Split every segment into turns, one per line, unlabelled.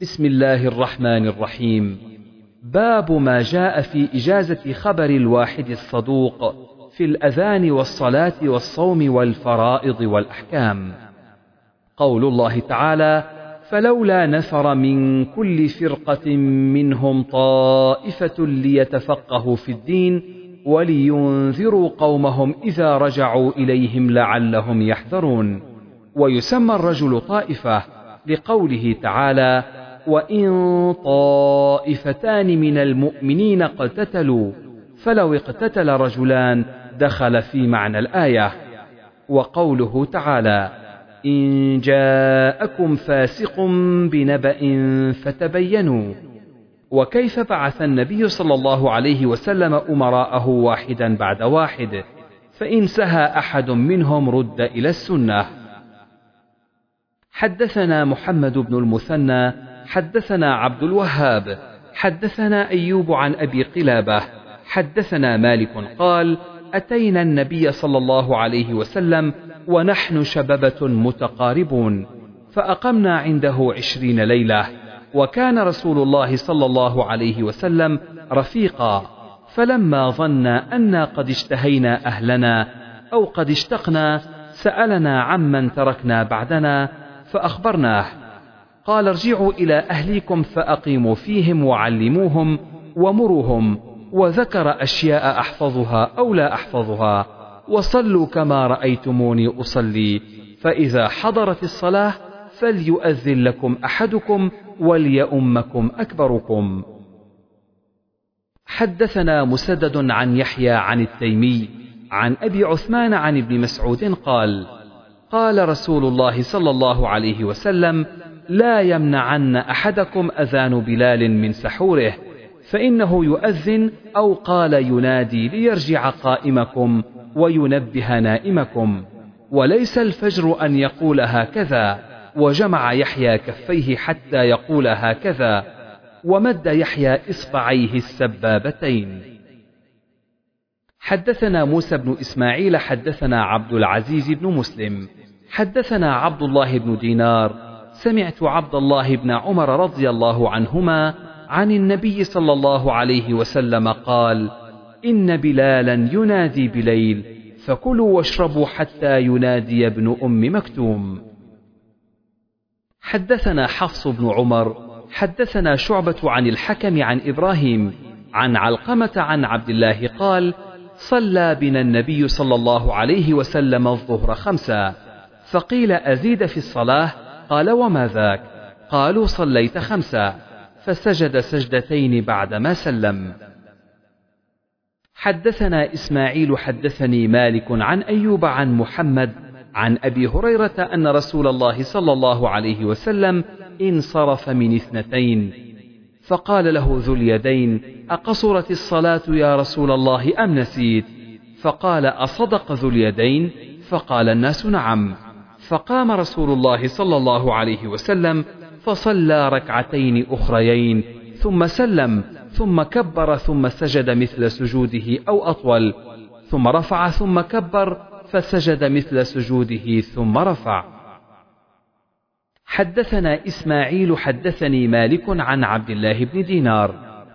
بسم الله الرحمن الرحيم. باب ما جاء في إجازة خبر الواحد الصدوق في الأذان والصلاة والصوم والفرائض والأحكام. قول الله تعالى فلولا نفر من كل فرقة منهم طائفة ليتفقهوا في الدين ولينذروا قومهم إذا رجعوا إليهم لعلهم يحذرون ويسمى الرجل طائفة لقوله تعالى وإن طائفتان من المؤمنين اقتتلوا فلو اقتتل رجلان دخل في معنى الآية. وقوله تعالى إن جاءكم فاسق بنبأ فتبينوا. وكيف بعث النبي صلى الله عليه وسلم أمراءه واحدا بعد واحد؟ فإن سهى أحد منهم رد إلى السنة. حدثنا محمد بن المثنى حدثنا عبد الوهاب حدثنا أيوب عن أبي قلابة حدثنا مالك قال أتينا النبي صلى الله عليه وسلم ونحن شببة متقاربون فأقمنا عنده عشرين ليلة وكان رسول الله صلى الله عليه وسلم رفيقا فلما ظن أنا قد اشتهينا أهلنا أو قد اشتقنا سألنا عمن تركنا بعدنا فأخبرناه قال ارجعوا إلى أهليكم فأقيموا فيهم وعلموهم ومروهم وذكر أشياء أحفظها أو لا أحفظها وصلوا كما رأيتموني أصلي فإذا حضرت الصلاة فليؤذن لكم أحدكم وليؤمكم أكبركم. حدثنا مسدد عن يحيى عن التيمي عن أبي عثمان عن ابن مسعود قال قال رسول الله صلى الله عليه وسلم لا يمنعن أحدكم أذان بلال من سحوره فإنه يؤذن أو قال ينادي ليرجع قائمكم وينبه نائمكم. وليس الفجر أن يقول هكذا وجمع يحيى كفيه حتى يقول هكذا ومد يحيى إصبعيه السبابتين. حدثنا موسى بن إسماعيل حدثنا عبد العزيز بن مسلم حدثنا عبد الله بن دينار سمعت عبد الله بن عمر رضي الله عنهما عن النبي صلى الله عليه وسلم قال إن بلالا ينادي بليل فكلوا واشربوا حتى ينادي ابن أم مكتوم. حدثنا حفص بن عمر حدثنا شعبة عن الحكم عن إبراهيم عن علقمة عن عبد الله قال صلى بنا النبي صلى الله عليه وسلم الظهر خمسا فقيل أزيد في الصلاة قال وما ذاك؟ قالوا صليت خمسا فسجد سجدتين بعدما سلم. حدثنا إسماعيل حدثني مالك عن أيوب عن محمد عن أبي هريرة أن رسول الله صلى الله عليه وسلم انصرف من اثنتين فقال له ذو اليدين أقصرت الصلاة يا رسول الله أم نسيت؟ فقال أصدق ذو اليدين؟ فقال الناس نعم. فقام رسول الله صلى الله عليه وسلم فصلى ركعتين أخريين ثم سلم ثم كبر ثم سجد مثل سجوده أو أطول ثم رفع ثم كبر فسجد مثل سجوده ثم رفع. حدثنا إسماعيل حدثني مالك عن عبد الله بن دينار.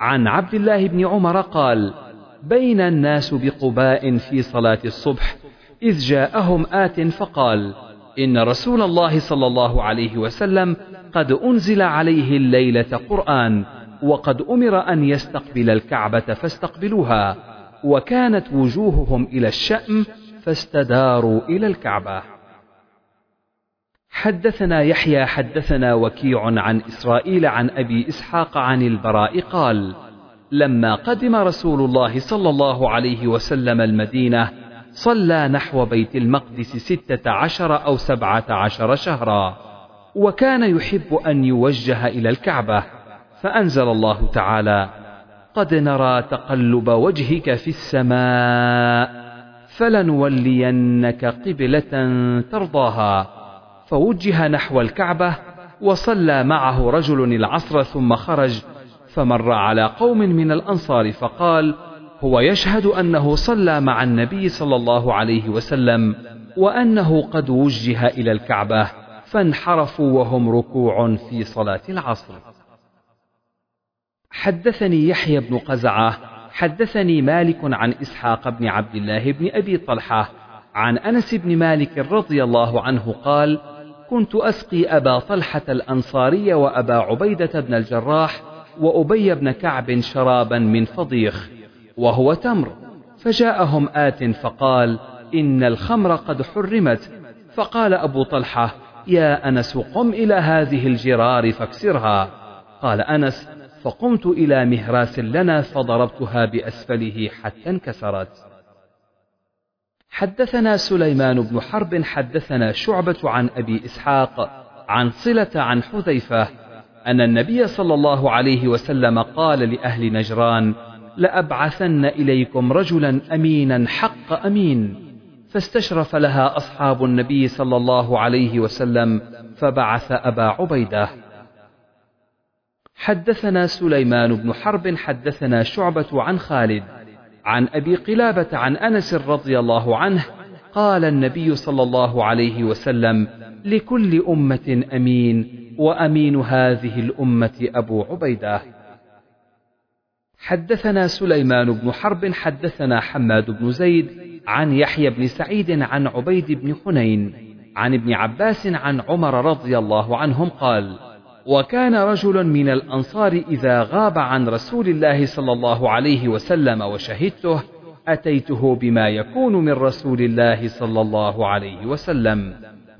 عن عبد الله بن عمر قال بين الناس بقباء في صلاة الصبح إذ جاءهم آت فقال إن رسول الله صلى الله عليه وسلم قد أنزل عليه الليلة قرآن وقد أمر أن يستقبل الكعبة فاستقبلوها وكانت وجوههم إلى الشأم فاستداروا إلى الكعبة. حدثنا يحيى حدثنا وكيع عن إسرائيل عن أبي إسحاق عن البراء قال لما قدم رسول الله صلى الله عليه وسلم المدينة صلى نحو بيت المقدس ستة عشر أو سبعة عشر شهرا. وكان يحب أن يوجه إلى الكعبة فأنزل الله تعالى قد نرى تقلب وجهك في السماء فلنولينك قبلة ترضاها. فوجه نحو الكعبة وصلى معه رجل العصر ثم خرج فمر على قوم من الأنصار فقال هو يشهد أنه صلى مع النبي صلى الله عليه وسلم وأنه قد وجه إلى الكعبة فانحرفوا وهم ركوع في صلاة العصر. حدثني يحيى بن قزعة حدثني مالك عن إسحاق بن عبد الله بن أبي طلحة عن أنس بن مالك رضي الله عنه قال كنت أسقي أبا طلحة الأنصاري وأبا عبيدة بن الجراح وأبي بن كعب شرابا من فضيخ وهو تمر. فجاءهم آت فقال إن الخمر قد حرمت. فقال أبو طلحة يا أنس قم إلى هذه الجرار فاكسرها. قال أنس فقمت إلى مهراس لنا فضربتها بأسفله حتى انكسرت. حدثنا سليمان بن حرب حدثنا شعبة عن أبي إسحاق عن صلة عن حذيفة أن النبي صلى الله عليه وسلم قال لأهل نجران لأبعثن إليكم رجلا أمينا حق أمين. فاستشرف لها أصحاب النبي صلى الله عليه وسلم فبعث أبا عبيدة. حدثنا سليمان بن حرب حدثنا شعبة عن خالد عن أبي قلابة عن أنس رضي الله عنه قال النبي صلى الله عليه وسلم لكل أمة أمين وأمين هذه الأمة أبو عبيدة. حدثنا سليمان بن حرب حدثنا حماد بن زيد عن يحيى بن سعيد عن عبيد بن حنين عن ابن عباس عن عمر رضي الله عنهم قال وكان رجل من الأنصار إذا غاب عن رسول الله صلى الله عليه وسلم وشهدته أتيته بما يكون من رسول الله صلى الله عليه وسلم.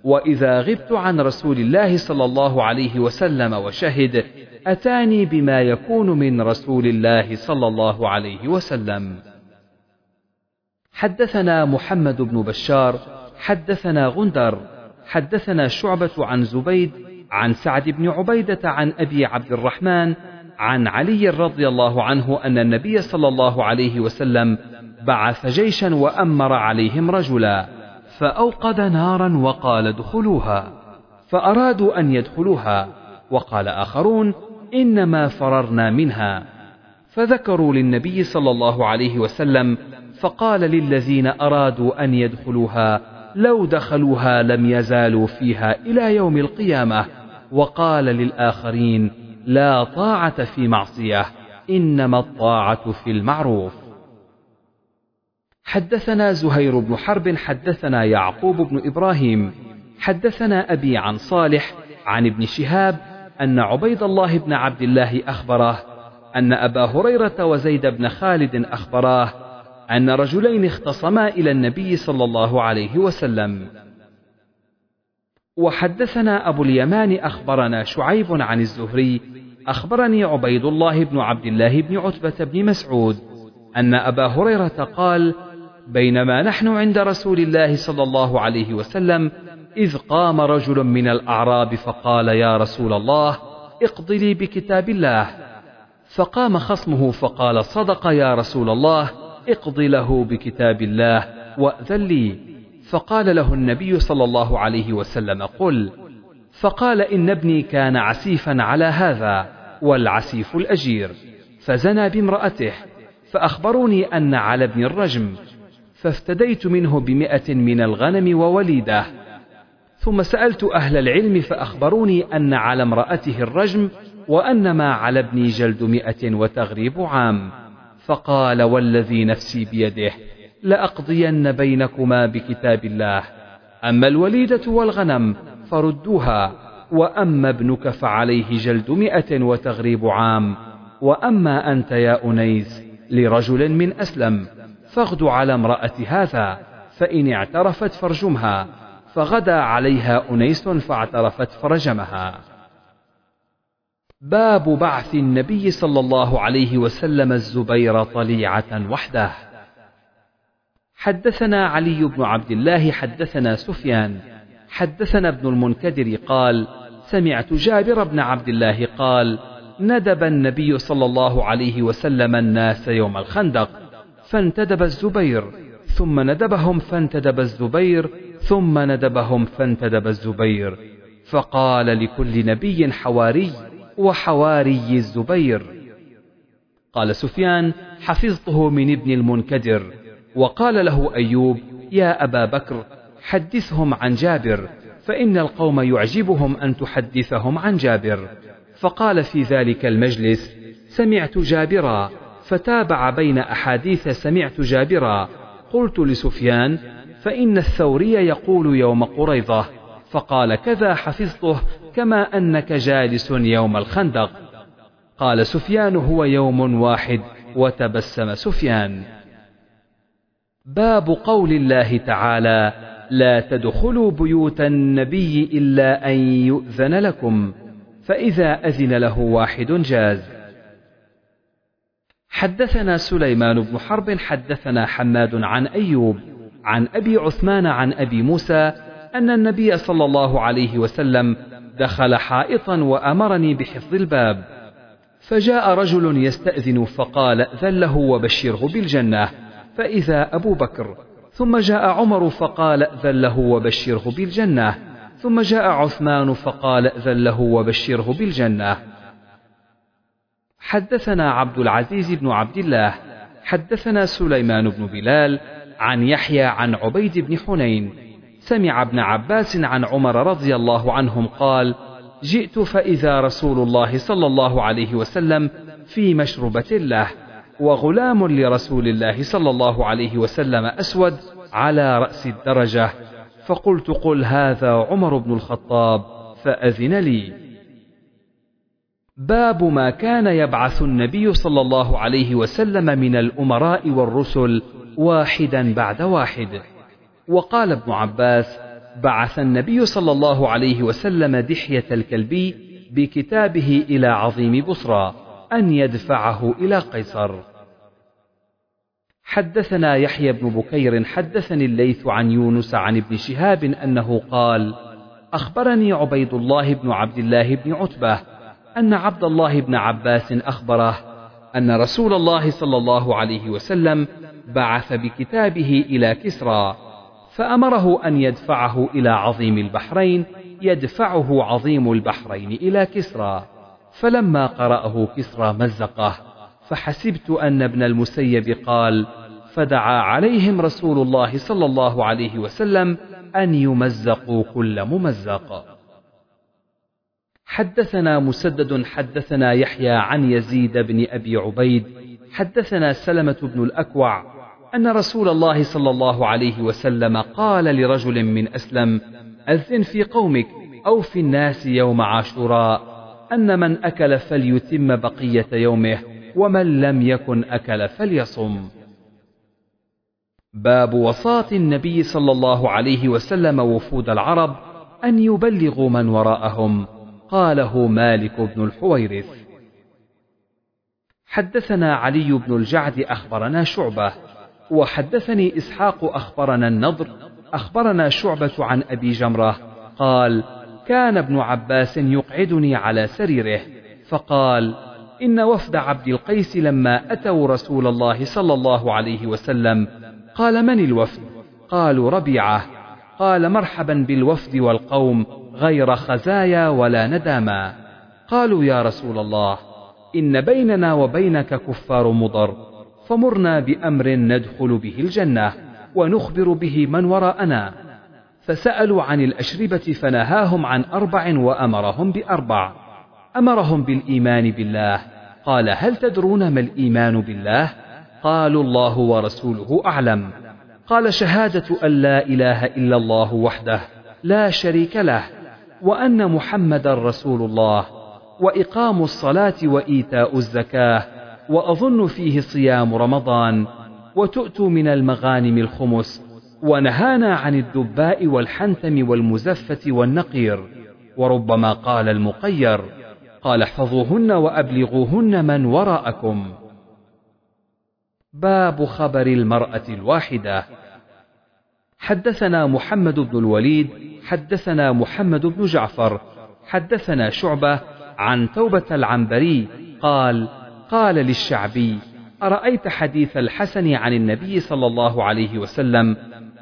وإذا غبت عن رسول الله صلى الله عليه وسلم وشهد أتاني بما يكون من رسول الله صلى الله عليه وسلم. حدثنا محمد بن بشار حدثنا غندر حدثنا شعبة عن زبيد عن سعد بن عبيدة عن أبي عبد الرحمن عن علي رضي الله عنه أن النبي صلى الله عليه وسلم بعث جيشا وأمر عليهم رجلا. فأوقد نارا وقال ادخلوها فأرادوا أن يدخلوها وقال آخرون إنما فررنا منها. فذكروا للنبي صلى الله عليه وسلم فقال للذين أرادوا أن يدخلوها لو دخلوها لم يزالوا فيها إلى يوم القيامة. وقال للآخرين لا طاعة في معصية إنما الطاعة في المعروف. حدثنا زهير بن حرب حدثنا يعقوب بن إبراهيم حدثنا أبي عن صالح عن ابن شهاب أن عبيد الله بن عبد الله أخبره أن أبا هريرة وزيد بن خالد أخبراه أن رجلين اختصما إلى النبي صلى الله عليه وسلم. وحدثنا أبو اليمان أخبرنا شعيب عن الزهري أخبرني عبيد الله بن عبد الله بن عتبة بن مسعود أن أبا هريرة قال بينما نحن عند رسول الله صلى الله عليه وسلم إذ قام رجل من الأعراب فقال يا رسول الله اقض لي بكتاب الله. فقام خصمه فقال صدق يا رسول الله اقض له بكتاب الله وأذن لي. فقال له النبي صلى الله عليه وسلم قل. فقال إن ابني كان عسيفا على هذا والعسيف الأجير. فزنى بامرأته. فأخبروني أن على ابن الرجم فافتديت منه بمئة من الغنم ووليدة. ثم سألت أهل العلم فأخبروني أن على امرأته الرجم وأن ما على ابني جلد مئة وتغريب عام. فقال والذي نفسي بيده لأقضين بينكما بكتاب الله. أما الوليدة والغنم فردوها وأما ابنك فعليه جلد مئة وتغريب عام. وأما أنت يا أنيس لرجل من أسلم. فاغد على امرأة هذا فإن اعترفت فرجمها فغدا عليها أنيس فاعترفت فرجمها. باب بعث النبي صلى الله عليه وسلم الزبير طليعة وحده. حدثنا علي بن عبد الله حدثنا سفيان حدثنا ابن المنكدر قال سمعت جابر بن عبد الله قال ندب النبي صلى الله عليه وسلم الناس يوم الخندق. فانتدب الزبير ثم ندبهم فانتدب الزبير ثم ندبهم فانتدب الزبير. فقال لكل نبي حواري وحواري الزبير. قال سفيان حفظته من ابن المنكدر. وقال له أيوب يا أبا بكر حدثهم عن جابر فإن القوم يعجبهم أن تحدثهم عن جابر. فقال في ذلك المجلس سمعت جابرا فتابع بين أحاديث سمعت جابرا قلت لسفيان فإن الثوري يقول يوم قريضة فقال كذا حفظته كما أنك جالس يوم الخندق. قال سفيان هو يوم واحد وتبسم سفيان. باب قول الله تعالى لا تدخلوا بيوت النبي إلا أن يؤذن لكم فإذا أذن له واحد جاز. حدثنا سليمان بن حرب حدثنا حماد عن أيوب عن أبي عثمان عن أبي موسى أن النبي صلى الله عليه وسلم دخل حائطا وأمرني بحفظ الباب. فجاء رجل يستأذن فقال ائذن له وبشره بالجنة. فإذا أبو بكر ثم جاء عمر فقال ائذن له وبشره بالجنة. ثم جاء عثمان فقال ائذن له وبشره بالجنة. حدثنا عبد العزيز بن عبد الله حدثنا سليمان بن بلال عن يحيى عن عبيد بن حنين سمع ابن عباس عن عمر رضي الله عنهم قال جئت فإذا رسول الله صلى الله عليه وسلم في مشربة له وغلام لرسول الله صلى الله عليه وسلم أسود على رأس الدرجة فقلت قل هذا عمر بن الخطاب فأذن لي. باب ما كان يبعث النبي صلى الله عليه وسلم من الأمراء والرسل واحدا بعد واحد. وقال ابن عباس بعث النبي صلى الله عليه وسلم دحية الكلبي بكتابه إلى عظيم بصرى أن يدفعه إلى قيصر. حدثنا يحيى بن بكير حدثني الليث عن يونس عن ابن شهاب أنه قال أخبرني عبيد الله بن عبد الله بن عتبة أن عبد الله بن عباس أخبره أن رسول الله صلى الله عليه وسلم بعث بكتابه إلى كسرى فأمره أن يدفعه إلى عظيم البحرين يدفعه عظيم البحرين إلى كسرى. فلما قرأه كسرى مزقه فحسبت أن ابن المسيب قال فدعا عليهم رسول الله صلى الله عليه وسلم أن يمزقوا كل ممزق. حدثنا مسدد حدثنا يحيى عن يزيد بن أبي عبيد حدثنا سلمة بن الأكوع أن رسول الله صلى الله عليه وسلم قال لرجل من أسلم أذن في قومك أو في الناس يوم عاشوراء أن من أكل فليتم بقية يومه ومن لم يكن أكل فليصم. باب وصاة النبي صلى الله عليه وسلم وفود العرب أن يبلغوا من وراءهم. قاله مالك بن الحويرث. حدثنا علي بن الجعد أخبرنا شعبة وحدثني إسحاق أخبرنا النضر أخبرنا شعبة عن أبي جمرة قال كان ابن عباس يقعدني على سريره فقال إن وفد عبد القيس لما أتوا رسول الله صلى الله عليه وسلم قال من الوفد؟ قالوا ربيعة. قال مرحبا بالوفد والقوم غير خزايا ولا نداما. قالوا يا رسول الله إن بيننا وبينك كفار مضر فمرنا بأمر ندخل به الجنة ونخبر به من وراءنا. فسألوا عن الأشربة فنهاهم عن أربع وأمرهم بأربع. أمرهم بالإيمان بالله. قال هل تدرون ما الإيمان بالله؟ قالوا الله ورسوله أعلم. قال شهادة أن لا إله إلا الله وحده لا شريك له. وأن محمدا رسول الله وإقام الصلاة وإيتاء الزكاة وأظن فيه صيام رمضان وتؤتوا من المغانم الخمس ونهانا عن الدباء والحنتم والمزفة والنقير. وربما قال المقير قال احفظوهن وأبلغوهن من وراءكم. باب خبر المرأة الواحدة. حدثنا محمد بن الوليد حدثنا محمد بن جعفر حدثنا شعبة عن توبة العنبري قال قال للشعبي أرأيت حديث الحسن عن النبي صلى الله عليه وسلم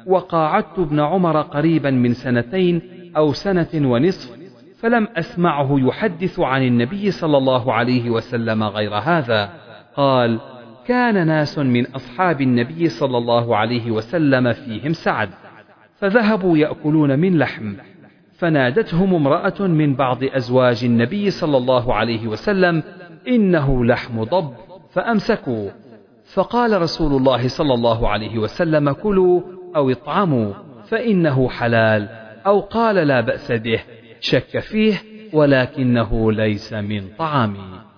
وقاعدت ابن عمر قريبا من سنتين أو سنة ونصف فلم أسمعه يحدث عن النبي صلى الله عليه وسلم غير هذا. قال كان ناس من أصحاب النبي صلى الله عليه وسلم فيهم سعد. فذهبوا يأكلون من لحم. فنادتهم امرأة من بعض أزواج النبي صلى الله عليه وسلم إنه لحم ضب فأمسكوا. فقال رسول الله صلى الله عليه وسلم كلوا أو اطعموا فإنه حلال أو قال لا بأس به شك فيه ولكنه ليس من طعامي.